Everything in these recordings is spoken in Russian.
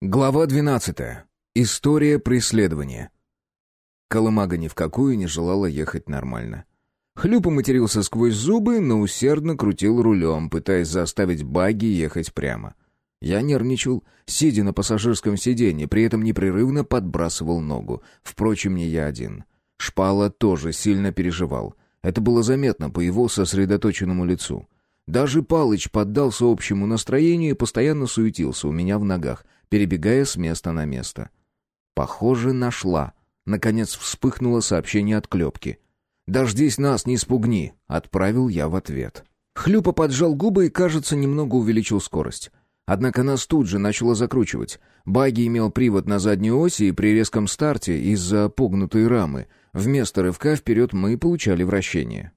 Глава 12. История преследования. Колымага ни в какую не желала ехать нормально. Хлюпа матерился сквозь зубы, но усердно крутил рулем, пытаясь заставить багги ехать прямо. Я нервничал, сидя на пассажирском сиденье, при этом непрерывно подбрасывал ногу. Впрочем, не я один. Шпала тоже сильно переживал. Это было заметно по его сосредоточенному лицу. Даже Палыч поддался общему настроению и постоянно суетился у меня в ногах, перебегая с места на место. Похоже, нашла. Наконец вспыхнуло сообщение от Клепки. «Дождись нас, не спугни», — отправил я в ответ. Хлюпа поджал губы и, кажется, немного увеличил скорость. Однако нас тут же начало закручивать. Баги имел привод на задней оси, и при резком старте из-за погнутой рамы вместо рывка вперед мы получали вращение.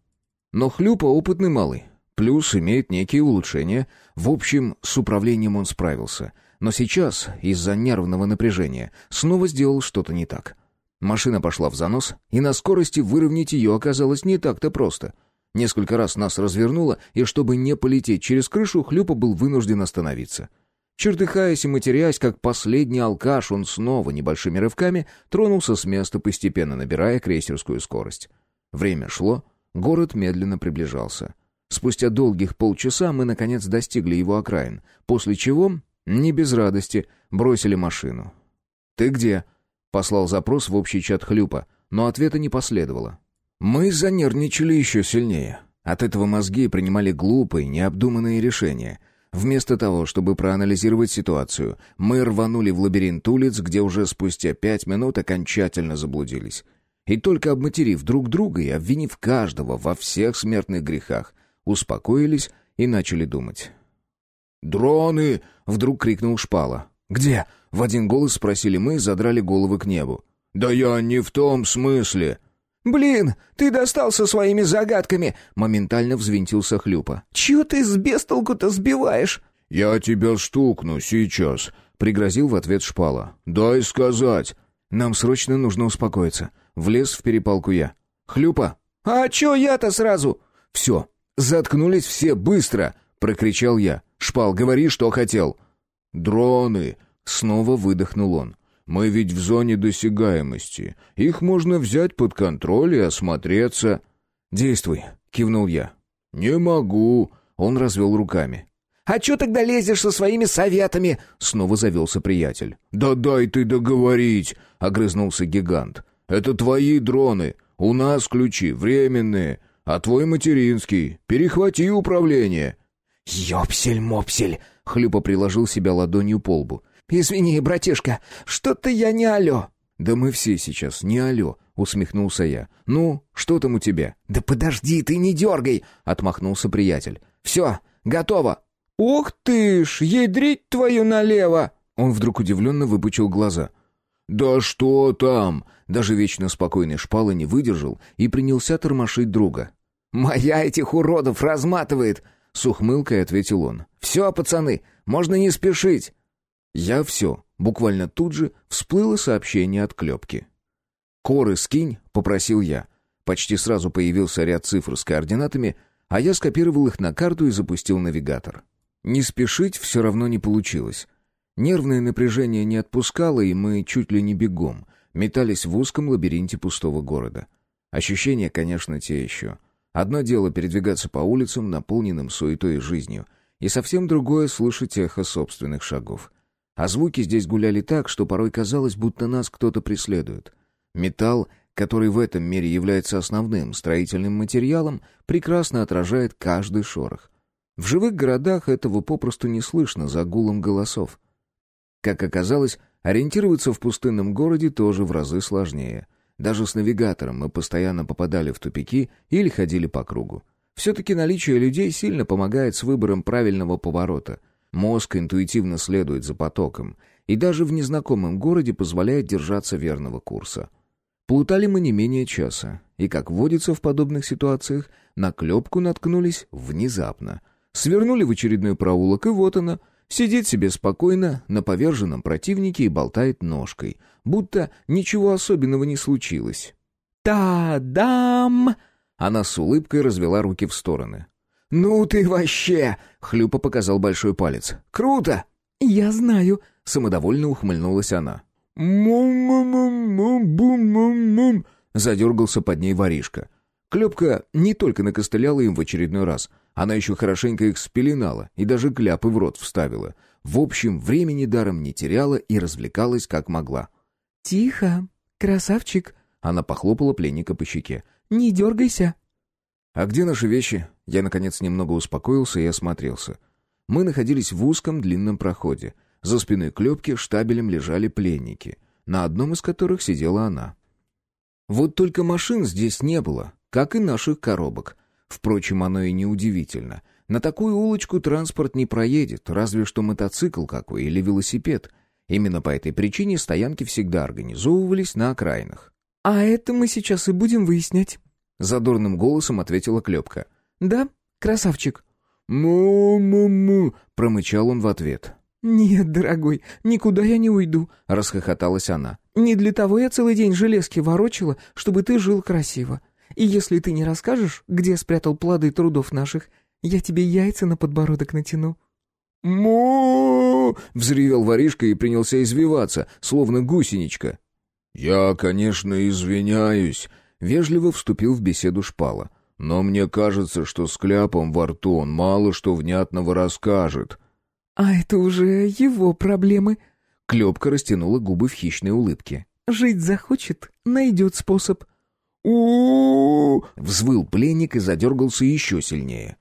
Но Хлюпа опытный малый, плюс имеет некие улучшения. В общем, с управлением он справился. Но сейчас, из-за нервного напряжения, снова сделал что-то не так. Машина пошла в занос, и на скорости выровнять ее оказалось не так-то просто. Несколько раз нас развернуло, и чтобы не полететь через крышу, Хлюпа был вынужден остановиться. Чертыхаясь и матерясь, как последний алкаш, он снова небольшими рывками тронулся с места, постепенно набирая крейсерскую скорость. Время шло, город медленно приближался. Спустя долгих полчаса мы, наконец, достигли его окраин, после чего, не без радости, бросили машину. «Ты где?» — послал запрос в общий чат Хлюпа, но ответа не последовало. Мы занервничали еще сильнее. От этого мозги принимали глупые, необдуманные решения. Вместо того, чтобы проанализировать ситуацию, мы рванули в лабиринт улиц, где уже спустя пять минут окончательно заблудились. И только обматерив друг друга и обвинив каждого во всех смертных грехах, успокоились и начали думать. «Дроны!» — вдруг крикнул Шпала. «Где?» — в один голос спросили мы и задрали головы к небу. «Да я не в том смысле!» «Блин, ты достал со своими загадками!» — моментально взвинтился Хлюпа. «Чего ты с бестолку-то сбиваешь?» «Я тебя стукну сейчас», — пригрозил в ответ Шпала. «Дай сказать». «Нам срочно нужно успокоиться». Влез в перепалку я. «Хлюпа!» «А чё я-то сразу?» «Все, «Заткнулись все быстро!» — прокричал я. «Шпал, говори, что хотел!» «Дроны!» — снова выдохнул он. «Мы ведь в зоне досягаемости. Их можно взять под контроль и осмотреться». «Действуй!» — кивнул я. «Не могу!» — он развел руками. «А чё тогда лезешь со своими советами?» — снова завелся приятель. «Да дай ты договорить!» — огрызнулся гигант. «Это твои дроны. У нас ключи временные а твой материнский. Перехвати управление». «Ёпсель-мопсель!» — Хлюпа приложил себя ладонью по лбу. «Извини, братишка, что-то я не алё». «Да мы все сейчас не алё», — усмехнулся я. «Ну, что там у тебя?» «Да подожди, ты не дергай!» — отмахнулся приятель. «Все, готово!» «Ух ты ж, ядрить твою налево!» Он вдруг удивленно выпучил глаза. «Да что там?» Даже вечно спокойный шпала не выдержал и принялся тормошить друга. «Моя этих уродов разматывает!» — с ухмылкой ответил он. «Все, пацаны, можно не спешить!» Я все. Буквально тут же всплыло сообщение от Клепки. «Коры скинь», — попросил я. Почти сразу появился ряд цифр с координатами, а я скопировал их на карту и запустил навигатор. Не спешить все равно не получилось. Нервное напряжение не отпускало, и мы чуть ли не бегом метались в узком лабиринте пустого города. Ощущения, конечно, те еще. Одно дело передвигаться по улицам, наполненным суетой и жизнью, и совсем другое — слышать эхо собственных шагов. А звуки здесь гуляли так, что порой казалось, будто нас кто-то преследует. Металл, который в этом мире является основным строительным материалом, прекрасно отражает каждый шорох. В живых городах этого попросту не слышно за гулом голосов. Как оказалось, ориентироваться в пустынном городе тоже в разы сложнее. Даже с навигатором мы постоянно попадали в тупики или ходили по кругу. Все-таки наличие людей сильно помогает с выбором правильного поворота. Мозг интуитивно следует за потоком, и даже в незнакомом городе позволяет держаться верного курса. Плутали мы не менее часа, и, как водится в подобных ситуациях, на клепку наткнулись внезапно. Свернули в очередной проулок, и вот она — Сидит себе спокойно на поверженном противнике и болтает ножкой, будто ничего особенного не случилось. «Та-дам!» Она с улыбкой развела руки в стороны. «Ну ты вообще!» — Хлюпа показал большой палец. «Круто! я знаю», — самодовольно ухмыльнулась она. «Мум-мум-мум-бум-мум-мум», — задергался под ней воришка. Клепка не только накостыляла им в очередной раз, она еще хорошенько их спеленала и даже кляпы в рот вставила. В общем, времени даром не теряла и развлекалась как могла. «Тихо, красавчик», — она похлопала пленника по щеке. «Не дергайся». «А где наши вещи?» Я, наконец, немного успокоился и осмотрелся. Мы находились в узком длинном проходе. За спиной Клепки штабелем лежали пленники, на одном из которых сидела она. Вот только машин здесь не было, как и наших коробок. Впрочем, оно и не удивительно. На такую улочку транспорт не проедет, разве что мотоцикл какой или велосипед. Именно по этой причине стоянки всегда организовывались на окраинах. «А это мы сейчас и будем выяснять», — задорным голосом ответила Клепка. «Да, красавчик?» «Му-му-му», — промычал он в ответ. «Нет, дорогой, никуда я не уйду», — расхохоталась она. «Не для того я целый день железки ворочила, чтобы ты жил красиво. И если ты не расскажешь, где спрятал плоды трудов наших, я тебе яйца на подбородок натяну». «Му!» — взревел воришка и принялся извиваться, словно гусеничка. «Я, конечно, извиняюсь», — вежливо вступил в беседу шпала. «Но мне кажется, что с кляпом во рту он мало что внятного расскажет». «А это уже его проблемы». Клепка растянула губы в хищной улыбке. «Жить захочет, найдет способ». У взвыл пленник и задергался еще сильнее.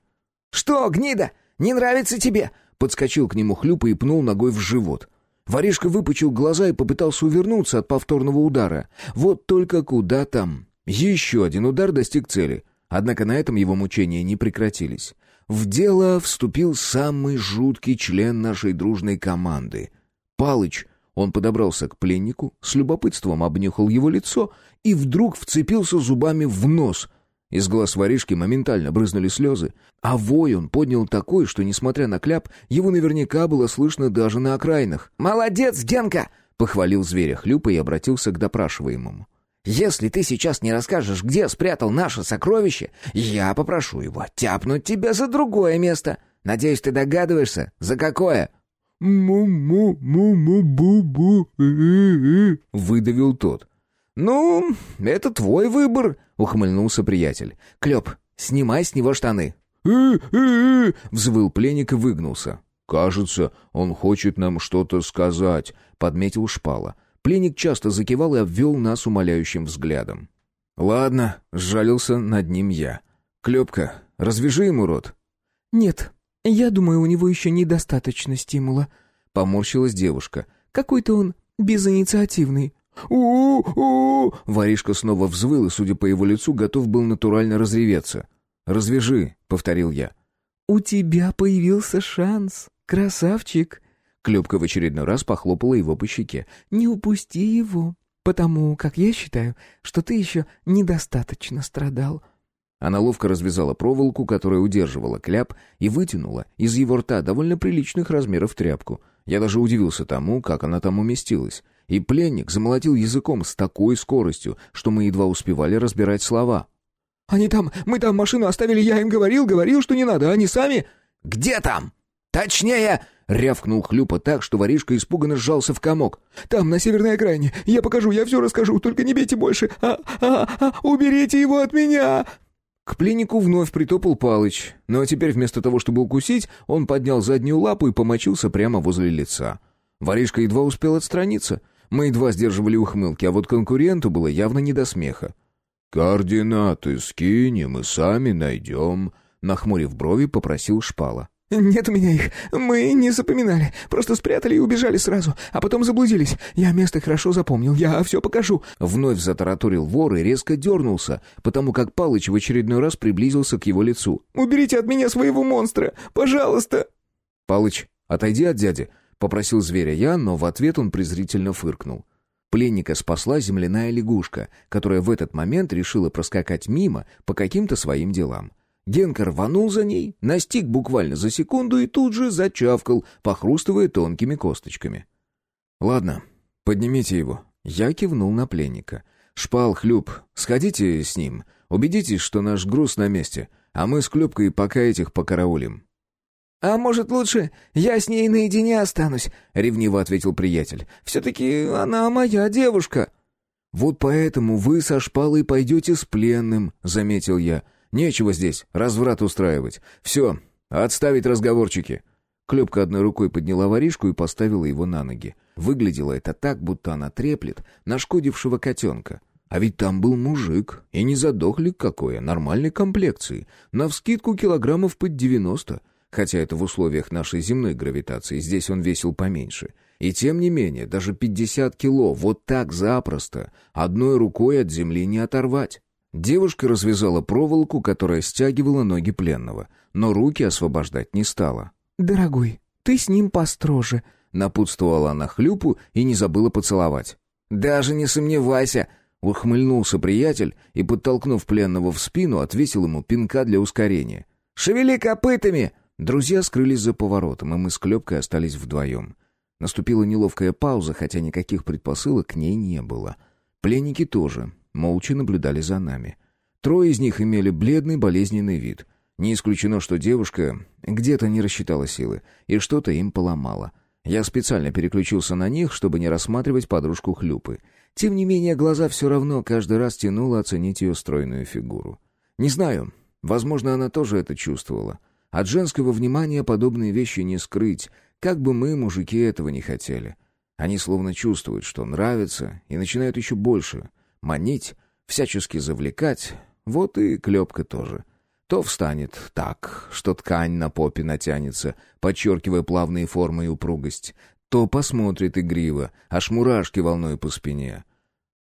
«Что, гнида, не нравится тебе?» Подскочил к нему хлюпа и пнул ногой в живот. Воришка выпучил глаза и попытался увернуться от повторного удара. Вот только куда там? Еще один удар достиг цели. Однако на этом его мучения не прекратились. В дело вступил самый жуткий член нашей дружной команды. Палыч. Он подобрался к пленнику, с любопытством обнюхал его лицо и вдруг вцепился зубами в нос. Из глаз воришки моментально брызнули слезы, а вой он поднял такой, что, несмотря на кляп, его наверняка было слышно даже на окраинах. «Молодец, Генка!» — похвалил зверя Хлюпа и обратился к допрашиваемому. Если ты сейчас не расскажешь, где спрятал наше сокровище, я попрошу его тяпнуть тебя за другое место. Надеюсь, ты догадываешься, за какое?» «Му-му-му-му-бу-бу», выдавил тот. «Ну, это твой выбор», — ухмыльнулся приятель. «Клёп, снимай с него штаны». взвыл пленник и выгнулся. «Кажется, он хочет нам что-то сказать», — подметил Шпала. Пленник часто закивал и обвел нас умоляющим взглядом. «Ладно», — сжалился над ним я. «Клепка, развяжи ему рот». «Нет, я думаю, у него еще недостаточно стимула», — поморщилась девушка. «Какой-то он безинициативный». «У-у-у!» Воришка снова взвыл и, судя по его лицу, готов был натурально разреветься. «Развяжи», — повторил я. «У тебя появился шанс, красавчик», Клепка в очередной раз похлопала его по щеке. «Не упусти его, потому как я считаю, что ты еще недостаточно страдал». Она ловко развязала проволоку, которая удерживала кляп, и вытянула из его рта довольно приличных размеров тряпку. Я даже удивился тому, как она там уместилась. И пленник замолотил языком с такой скоростью, что мы едва успевали разбирать слова. «Они там, мы там машину оставили, я им говорил, говорил, что не надо, они сами...» «Где там? Точнее...» Рявкнул Хлюпа так, что воришка испуганно сжался в комок. «Там, на северной окраине. Я покажу, я все расскажу, только не бейте больше. А, а, а, уберите его от меня!» К пленнику вновь притопал Палыч, но теперь вместо того, чтобы укусить, он поднял заднюю лапу и помочился прямо возле лица. Воришка едва успел отстраниться. Мы едва сдерживали ухмылки, а вот конкуренту было явно не до смеха. «Координаты скинем и сами найдем», — нахмурив брови, попросил Шпала. «Нет у меня их. Мы не запоминали. Просто спрятали и убежали сразу, а потом заблудились. Я место хорошо запомнил. Я все покажу». Вновь затараторил вор и резко дернулся, потому как Палыч в очередной раз приблизился к его лицу. «Уберите от меня своего монстра! Пожалуйста!» «Палыч, отойди от дяди», — попросил зверя я, но в ответ он презрительно фыркнул. Пленника спасла земляная лягушка, которая в этот момент решила проскакать мимо по каким-то своим делам. Генка рванул за ней, настиг буквально за секунду и тут же зачавкал, похрустывая тонкими косточками. «Ладно, поднимите его». Я кивнул на пленника. «Шпал, Хлюп, сходите с ним. Убедитесь, что наш груз на месте, а мы с Клюпкой пока этих покараулим». «А может, лучше я с ней наедине останусь?» — ревниво ответил приятель. «Все-таки она моя девушка». «Вот поэтому вы со шпалой пойдете с пленным», — заметил я. «Нечего здесь разврат устраивать. Все, отставить разговорчики». Клепка одной рукой подняла воришку и поставила его на ноги. Выглядело это так, будто она треплет нашкодившего котенка. А ведь там был мужик, и не задохлик какой, а нормальной комплекции. Навскидку килограммов под девяносто, хотя это в условиях нашей земной гравитации, здесь он весил поменьше. И тем не менее, даже пятьдесят кило вот так запросто одной рукой от земли не оторвать. Девушка развязала проволоку, которая стягивала ноги пленного, но руки освобождать не стала. «Дорогой, ты с ним построже», — напутствовала она хлюпу и не забыла поцеловать. «Даже не сомневайся», — ухмыльнулся приятель и, подтолкнув пленного в спину, отвесил ему пинка для ускорения. «Шевели копытами!» Друзья скрылись за поворотом, и мы с Клепкой остались вдвоем. Наступила неловкая пауза, хотя никаких предпосылок к ней не было. Пленники тоже молча наблюдали за нами. Трое из них имели бледный болезненный вид. Не исключено, что девушка где-то не рассчитала силы, и что-то им поломала. Я специально переключился на них, чтобы не рассматривать подружку Хлюпы. Тем не менее, глаза все равно каждый раз тянуло оценить ее стройную фигуру. Не знаю, возможно, она тоже это чувствовала. От женского внимания подобные вещи не скрыть, как бы мы, мужики, этого не хотели. Они словно чувствуют, что нравится, и начинают еще больше манить, всячески завлекать. Вот и клепка тоже. То встанет так, что ткань на попе натянется, подчеркивая плавные формы и упругость, то посмотрит игриво, аж мурашки волной по спине.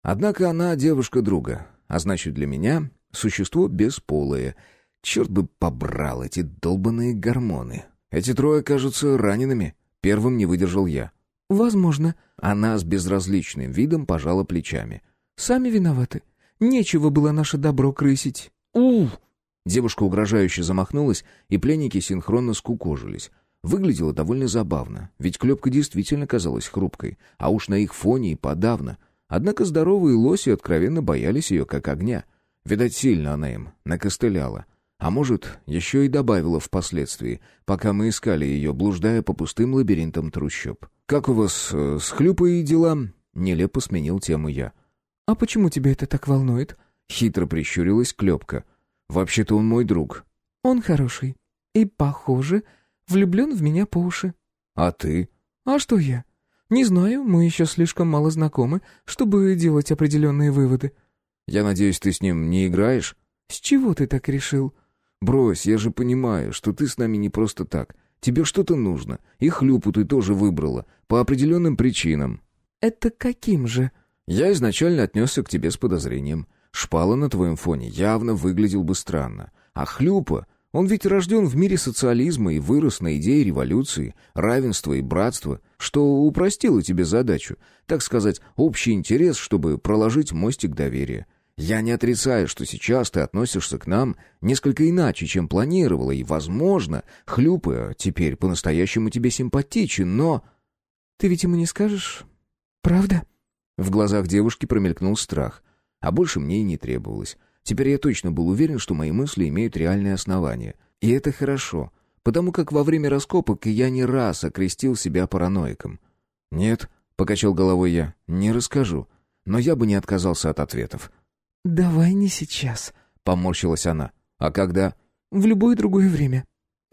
Однако она девушка друга, а значит для меня существо бесполое. Черт бы побрал эти долбанные гормоны. Эти трое кажутся ранеными. Первым не выдержал я. «Возможно». Она с безразличным видом пожала плечами. «Сами виноваты. Нечего было наше добро крысить». «У!» Девушка угрожающе замахнулась, и пленники синхронно скукожились. Выглядело довольно забавно, ведь клепка действительно казалась хрупкой, а уж на их фоне и подавно. Однако здоровые лоси откровенно боялись ее как огня. Видать, сильно она им накостыляла. А может, еще и добавила впоследствии, пока мы искали ее, блуждая по пустым лабиринтам трущоб. «Как у вас э, с хлюпой дела?» — нелепо сменил тему я. «А почему тебя это так волнует?» — хитро прищурилась Клепка. «Вообще-то он мой друг». «Он хороший. И, похоже, влюблен в меня по уши». «А ты?» «А что я?» «Не знаю, мы еще слишком мало знакомы, чтобы делать определенные выводы». «Я надеюсь, ты с ним не играешь?» «С чего ты так решил?» «Брось, я же понимаю, что ты с нами не просто так. Тебе что-то нужно. И хлюпу ты тоже выбрала. По определенным причинам». «Это каким же?» «Я изначально отнесся к тебе с подозрением. Шпала на твоем фоне явно выглядел бы странно. А хлюпа, он ведь рожден в мире социализма и вырос на идее революции, равенства и братства, что упростило тебе задачу, так сказать, общий интерес, чтобы проложить мостик доверия. Я не отрицаю, что сейчас ты относишься к нам несколько иначе, чем планировала, и, возможно, Хлюпа теперь по-настоящему тебе симпатичен, но... Ты ведь ему не скажешь, правда? В глазах девушки промелькнул страх, а больше мне и не требовалось. Теперь я точно был уверен, что мои мысли имеют реальное основание. И это хорошо, потому как во время раскопок я не раз окрестил себя параноиком. «Нет», — покачал головой я, — «не расскажу». Но я бы не отказался от ответов. «Давай не сейчас», — поморщилась она. «А когда?» «В любое другое время.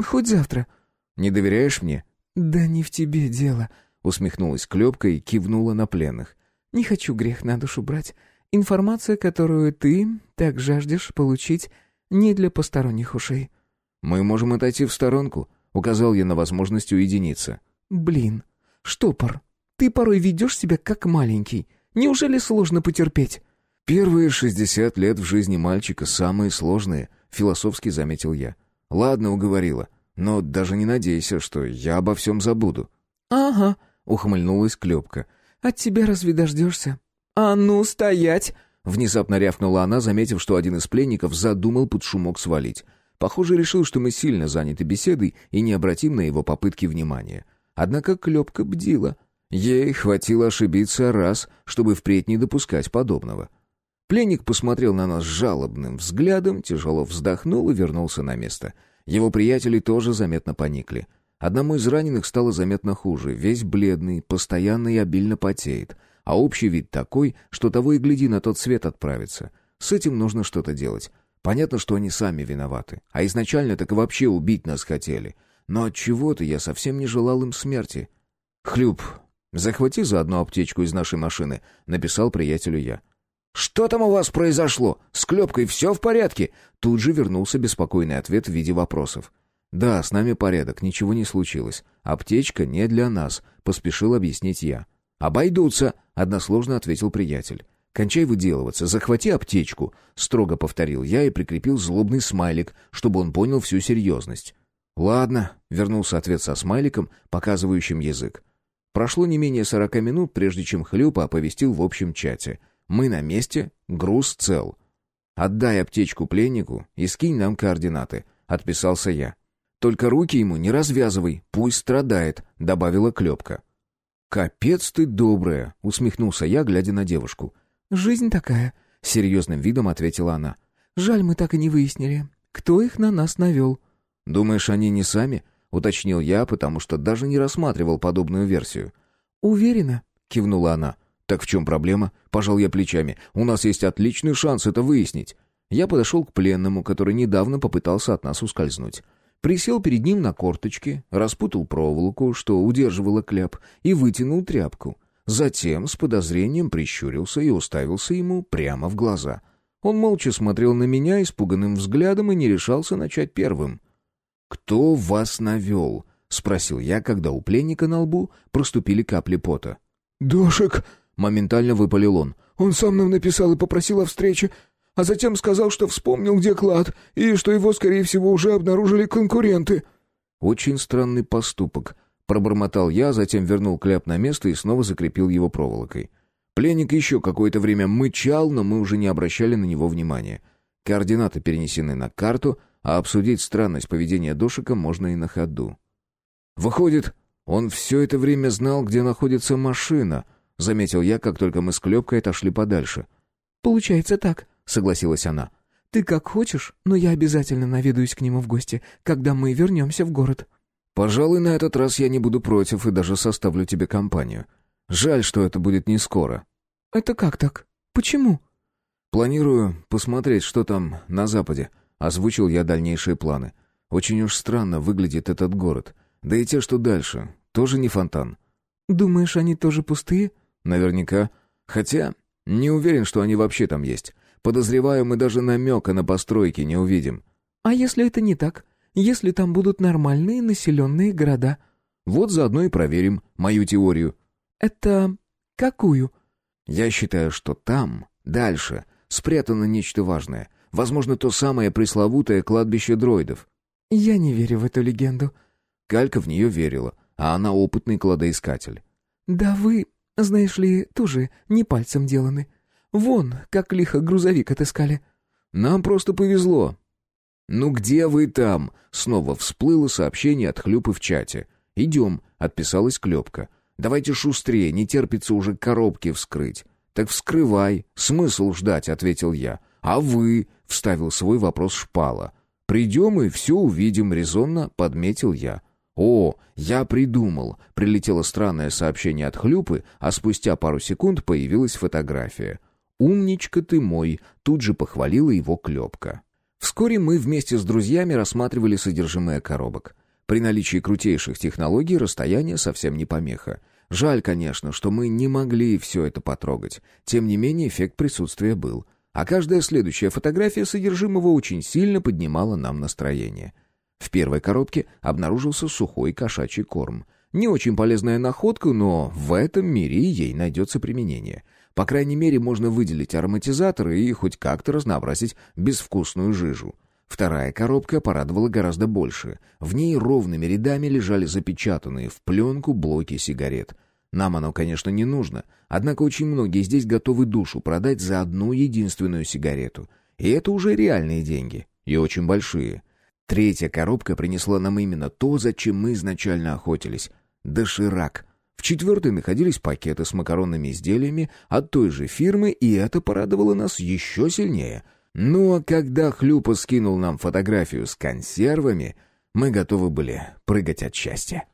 Хоть завтра». «Не доверяешь мне?» «Да не в тебе дело», — усмехнулась Клепка и кивнула на пленных. «Не хочу грех на душу брать. Информация, которую ты так жаждешь получить, не для посторонних ушей». «Мы можем отойти в сторонку», — указал я на возможность уединиться. «Блин, штопор, ты порой ведешь себя как маленький. Неужели сложно потерпеть?» «Первые шестьдесят лет в жизни мальчика самые сложные», — философски заметил я. «Ладно, уговорила. Но даже не надейся, что я обо всем забуду». «Ага», — ухмыльнулась Клепка. «От тебя разве дождешься?» «А ну, стоять!» Внезапно рявкнула она, заметив, что один из пленников задумал под шумок свалить. Похоже, решил, что мы сильно заняты беседой и не обратим на его попытки внимания. Однако Клепка бдила. Ей хватило ошибиться раз, чтобы впредь не допускать подобного. Пленник посмотрел на нас жалобным взглядом, тяжело вздохнул и вернулся на место. Его приятели тоже заметно поникли. Одному из раненых стало заметно хуже, весь бледный, постоянно и обильно потеет, а общий вид такой, что того и гляди на тот свет отправится. С этим нужно что-то делать. Понятно, что они сами виноваты, а изначально так и вообще убить нас хотели. Но от чего-то я совсем не желал им смерти. Хлюп, захвати заодно аптечку из нашей машины, написал приятелю я. «Что там у вас произошло? С Клепкой все в порядке?» Тут же вернулся беспокойный ответ в виде вопросов. «Да, с нами порядок, ничего не случилось. Аптечка не для нас», — поспешил объяснить я. «Обойдутся», — односложно ответил приятель. «Кончай выделываться, захвати аптечку», — строго повторил я и прикрепил злобный смайлик, чтобы он понял всю серьезность. «Ладно», — вернулся ответ со смайликом, показывающим язык. Прошло не менее сорока минут, прежде чем Хлюпа оповестил в общем чате — мы на месте, груз цел. Отдай аптечку пленнику и скинь нам координаты, отписался я. Только руки ему не развязывай, пусть страдает, добавила Клепка. Капец ты добрая, усмехнулся я, глядя на девушку. Жизнь такая, серьезным видом ответила она. Жаль, мы так и не выяснили, кто их на нас навел. Думаешь, они не сами? уточнил я, потому что даже не рассматривал подобную версию. Уверена, кивнула она. «Так в чем проблема?» — пожал я плечами. «У нас есть отличный шанс это выяснить». Я подошел к пленному, который недавно попытался от нас ускользнуть. Присел перед ним на корточки, распутал проволоку, что удерживала кляп, и вытянул тряпку. Затем с подозрением прищурился и уставился ему прямо в глаза. Он молча смотрел на меня испуганным взглядом и не решался начать первым. «Кто вас навел?» — спросил я, когда у пленника на лбу проступили капли пота. «Дошек!» Моментально выпалил он. «Он сам нам написал и попросил о встрече, а затем сказал, что вспомнил, где клад, и что его, скорее всего, уже обнаружили конкуренты». «Очень странный поступок», — пробормотал я, затем вернул кляп на место и снова закрепил его проволокой. Пленник еще какое-то время мычал, но мы уже не обращали на него внимания. Координаты перенесены на карту, а обсудить странность поведения Дошика можно и на ходу. «Выходит, он все это время знал, где находится машина», заметил я, как только мы с Клепкой отошли подальше. «Получается так», — согласилась она. «Ты как хочешь, но я обязательно наведаюсь к нему в гости, когда мы вернемся в город». «Пожалуй, на этот раз я не буду против и даже составлю тебе компанию. Жаль, что это будет не скоро». «Это как так? Почему?» «Планирую посмотреть, что там на западе», — озвучил я дальнейшие планы. «Очень уж странно выглядит этот город. Да и те, что дальше, тоже не фонтан». «Думаешь, они тоже пустые?» Наверняка. Хотя, не уверен, что они вообще там есть. Подозреваю, мы даже намека на постройки не увидим. А если это не так? Если там будут нормальные населенные города? Вот заодно и проверим мою теорию. Это какую? Я считаю, что там, дальше, спрятано нечто важное. Возможно, то самое пресловутое кладбище дроидов. Я не верю в эту легенду. Калька в нее верила, а она опытный кладоискатель. Да вы знаешь ли, тоже не пальцем деланы. Вон, как лихо грузовик отыскали. Нам просто повезло. Ну где вы там? Снова всплыло сообщение от Хлюпы в чате. Идем, отписалась Клепка. Давайте шустрее, не терпится уже коробки вскрыть. Так вскрывай, смысл ждать, ответил я. А вы? Вставил свой вопрос Шпала. Придем и все увидим, резонно подметил я. «О, я придумал!» — прилетело странное сообщение от Хлюпы, а спустя пару секунд появилась фотография. «Умничка ты мой!» — тут же похвалила его Клепка. Вскоре мы вместе с друзьями рассматривали содержимое коробок. При наличии крутейших технологий расстояние совсем не помеха. Жаль, конечно, что мы не могли все это потрогать. Тем не менее, эффект присутствия был. А каждая следующая фотография содержимого очень сильно поднимала нам настроение. В первой коробке обнаружился сухой кошачий корм. Не очень полезная находка, но в этом мире ей найдется применение. По крайней мере, можно выделить ароматизаторы и хоть как-то разнообразить безвкусную жижу. Вторая коробка порадовала гораздо больше. В ней ровными рядами лежали запечатанные в пленку блоки сигарет. Нам оно, конечно, не нужно, однако очень многие здесь готовы душу продать за одну единственную сигарету. И это уже реальные деньги, и очень большие. Третья коробка принесла нам именно то, зачем мы изначально охотились — доширак. В четвертой находились пакеты с макаронными изделиями от той же фирмы, и это порадовало нас еще сильнее. Ну а когда Хлюпа скинул нам фотографию с консервами, мы готовы были прыгать от счастья.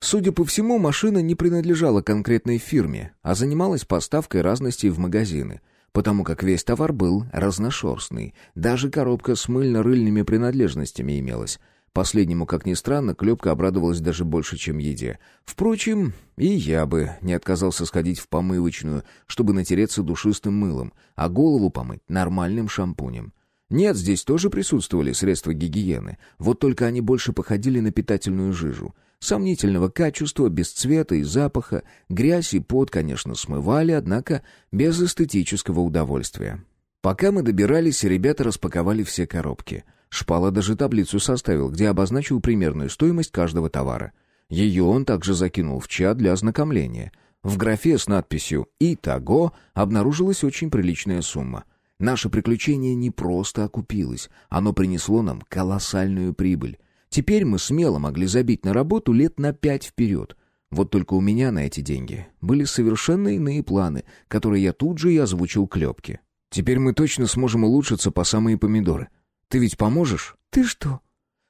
Судя по всему, машина не принадлежала конкретной фирме, а занималась поставкой разностей в магазины, потому как весь товар был разношерстный. Даже коробка с мыльно-рыльными принадлежностями имелась. Последнему, как ни странно, Клепка обрадовалась даже больше, чем еде. Впрочем, и я бы не отказался сходить в помывочную, чтобы натереться душистым мылом, а голову помыть нормальным шампунем. Нет, здесь тоже присутствовали средства гигиены, вот только они больше походили на питательную жижу. Сомнительного качества, без цвета и запаха, грязь и пот, конечно, смывали, однако без эстетического удовольствия. Пока мы добирались, ребята распаковали все коробки — Шпала даже таблицу составил, где обозначил примерную стоимость каждого товара. Ее он также закинул в чат для ознакомления. В графе с надписью «Итого» обнаружилась очень приличная сумма. Наше приключение не просто окупилось, оно принесло нам колоссальную прибыль. Теперь мы смело могли забить на работу лет на пять вперед. Вот только у меня на эти деньги были совершенно иные планы, которые я тут же и озвучил Клепке. Теперь мы точно сможем улучшиться по самые помидоры. Ты ведь поможешь?» «Ты что,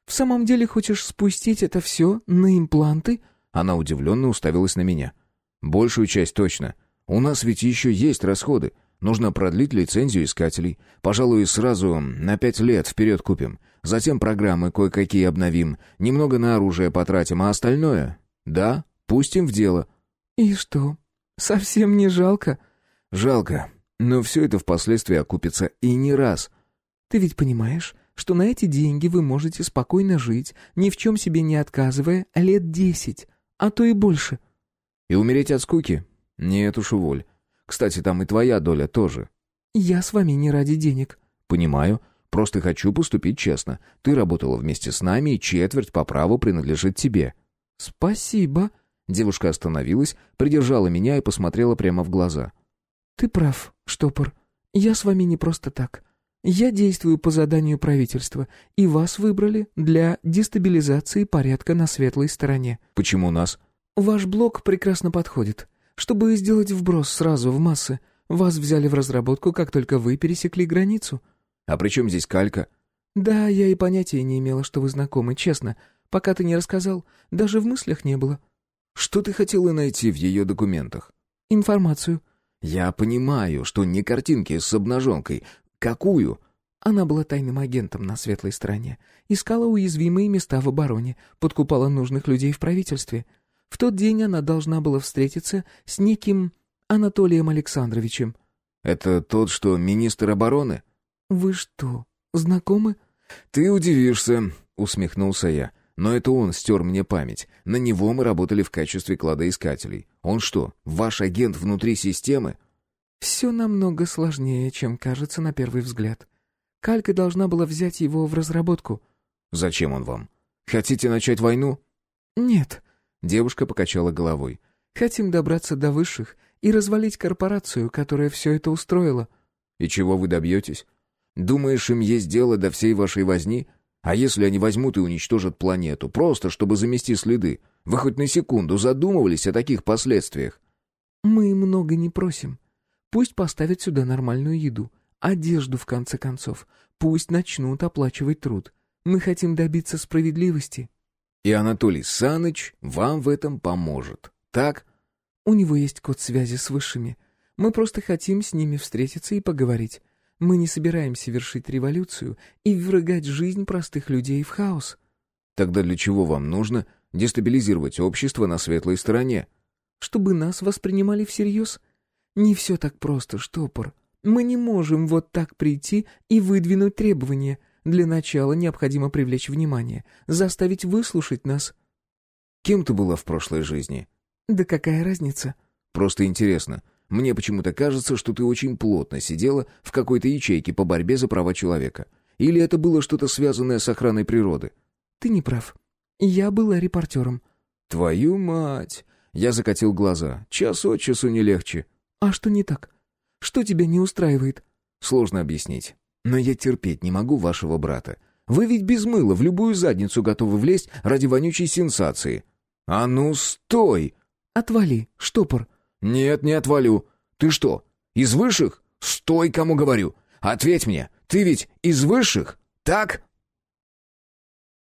в самом деле хочешь спустить это все на импланты?» Она удивленно уставилась на меня. «Большую часть точно. У нас ведь еще есть расходы. Нужно продлить лицензию искателей. Пожалуй, сразу на пять лет вперед купим. Затем программы кое-какие обновим. Немного на оружие потратим, а остальное... Да, пустим в дело». «И что, совсем не жалко?» «Жалко. Но все это впоследствии окупится и не раз. Ты ведь понимаешь, что на эти деньги вы можете спокойно жить, ни в чем себе не отказывая, лет десять, а то и больше». «И умереть от скуки? Нет уж, уволь. Кстати, там и твоя доля тоже». «Я с вами не ради денег». «Понимаю. Просто хочу поступить честно. Ты работала вместе с нами, и четверть по праву принадлежит тебе». «Спасибо». Девушка остановилась, придержала меня и посмотрела прямо в глаза. «Ты прав, штопор. Я с вами не просто так. Я действую по заданию правительства, и вас выбрали для дестабилизации порядка на светлой стороне». «Почему нас?» «Ваш блок прекрасно подходит. Чтобы сделать вброс сразу в массы, вас взяли в разработку, как только вы пересекли границу». «А при чем здесь калька?» «Да, я и понятия не имела, что вы знакомы, честно. Пока ты не рассказал, даже в мыслях не было». «Что ты хотела найти в ее документах?» «Информацию». «Я понимаю, что не картинки с обнаженкой, «Какую?» Она была тайным агентом на светлой стороне. Искала уязвимые места в обороне, подкупала нужных людей в правительстве. В тот день она должна была встретиться с неким Анатолием Александровичем. «Это тот, что министр обороны?» «Вы что, знакомы?» «Ты удивишься», — усмехнулся я. «Но это он стер мне память. На него мы работали в качестве кладоискателей. Он что, ваш агент внутри системы?» Все намного сложнее, чем кажется на первый взгляд. Калька должна была взять его в разработку. Зачем он вам? Хотите начать войну? Нет. Девушка покачала головой. Хотим добраться до высших и развалить корпорацию, которая все это устроила. И чего вы добьетесь? Думаешь, им есть дело до всей вашей возни? А если они возьмут и уничтожат планету, просто чтобы замести следы? Вы хоть на секунду задумывались о таких последствиях? Мы много не просим. Пусть поставят сюда нормальную еду, одежду, в конце концов. Пусть начнут оплачивать труд. Мы хотим добиться справедливости». «И Анатолий Саныч вам в этом поможет, так?» «У него есть код связи с высшими. Мы просто хотим с ними встретиться и поговорить. Мы не собираемся вершить революцию и ввергать жизнь простых людей в хаос». «Тогда для чего вам нужно дестабилизировать общество на светлой стороне?» «Чтобы нас воспринимали всерьез». «Не все так просто, штопор. Мы не можем вот так прийти и выдвинуть требования. Для начала необходимо привлечь внимание, заставить выслушать нас». «Кем ты была в прошлой жизни?» «Да какая разница?» «Просто интересно. Мне почему-то кажется, что ты очень плотно сидела в какой-то ячейке по борьбе за права человека. Или это было что-то связанное с охраной природы?» «Ты не прав. Я была репортером». «Твою мать!» Я закатил глаза. «Час от часу не легче». «А что не так? Что тебя не устраивает?» «Сложно объяснить. Но я терпеть не могу вашего брата. Вы ведь без мыла в любую задницу готовы влезть ради вонючей сенсации». «А ну, стой!» «Отвали, штопор». «Нет, не отвалю. Ты что, из высших? Стой, кому говорю. Ответь мне, Ты ведь из высших, так?»